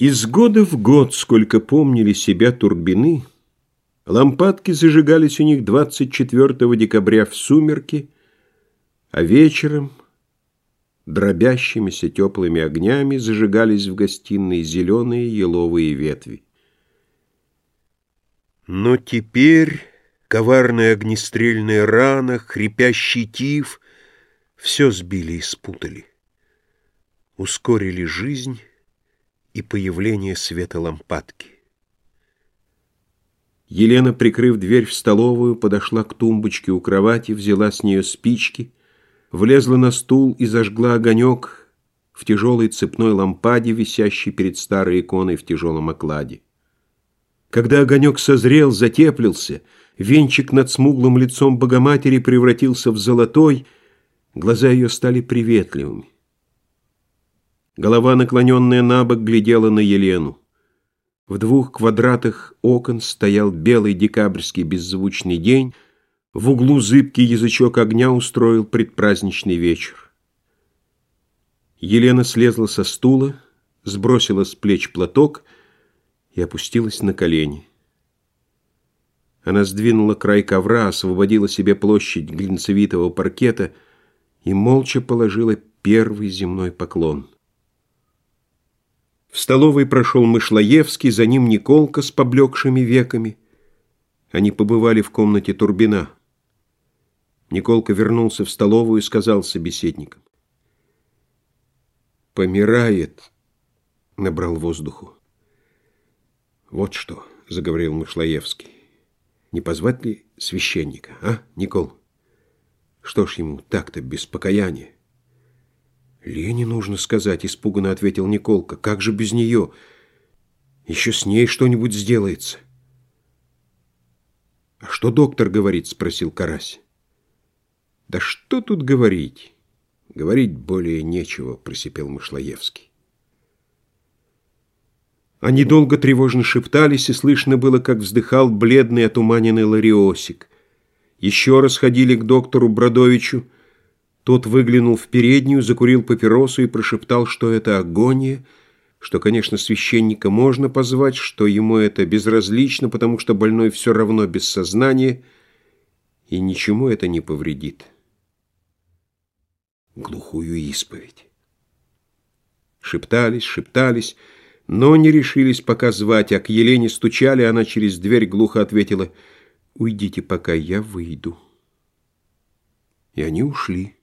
Из года в год, сколько помнили себя Турбины, лампадки зажигались у них 24 декабря в сумерки, а вечером дробящимися теплыми огнями зажигались в гостиной зеленые еловые ветви. Но теперь коварная огнестрельная рана, хрипящий тиф — все сбили и спутали. Ускорили жизнь и появление света лампадки. Елена, прикрыв дверь в столовую, подошла к тумбочке у кровати, взяла с нее спички, влезла на стул и зажгла огонек в тяжелой цепной лампаде, висящей перед старой иконой в тяжелом окладе. Когда огонек созрел, затеплился, венчик над смуглым лицом Богоматери превратился в золотой, глаза ее стали приветливыми. Голова, наклоненная на бок, глядела на Елену. В двух квадратах окон стоял белый декабрьский беззвучный день, в углу зыбкий язычок огня устроил предпраздничный вечер. Елена слезла со стула, сбросила с плеч платок и опустилась на колени. Она сдвинула край ковра, освободила себе площадь глинцевитого паркета и молча положила первый земной поклон. В столовой прошел Мышлоевский, за ним Николка с поблекшими веками. Они побывали в комнате Турбина. Николка вернулся в столовую и сказал собеседникам. «Помирает», — набрал воздуху. «Вот что», — заговорил Мышлоевский. «Не позвать ли священника, а, Никол? Что ж ему так-то без покаяния?» «Лене нужно сказать», — испуганно ответил Николка. «Как же без нее? Еще с ней что-нибудь сделается». «А что доктор говорит?» — спросил Карась. «Да что тут говорить? Говорить более нечего», — просипел Мышлоевский. Они долго тревожно шептались, и слышно было, как вздыхал бледный отуманенный Лариосик. Еще раз ходили к доктору Бродовичу, — тот выглянул в переднюю, закурил папиросу и прошептал, что это агония, что, конечно, священника можно позвать, что ему это безразлично, потому что больной все равно без сознания, и ничему это не повредит. Глухую исповедь. Шептались, шептались, но не решились пока звать, а к Елене стучали, она через дверь глухо ответила «Уйдите, пока я выйду». И они ушли.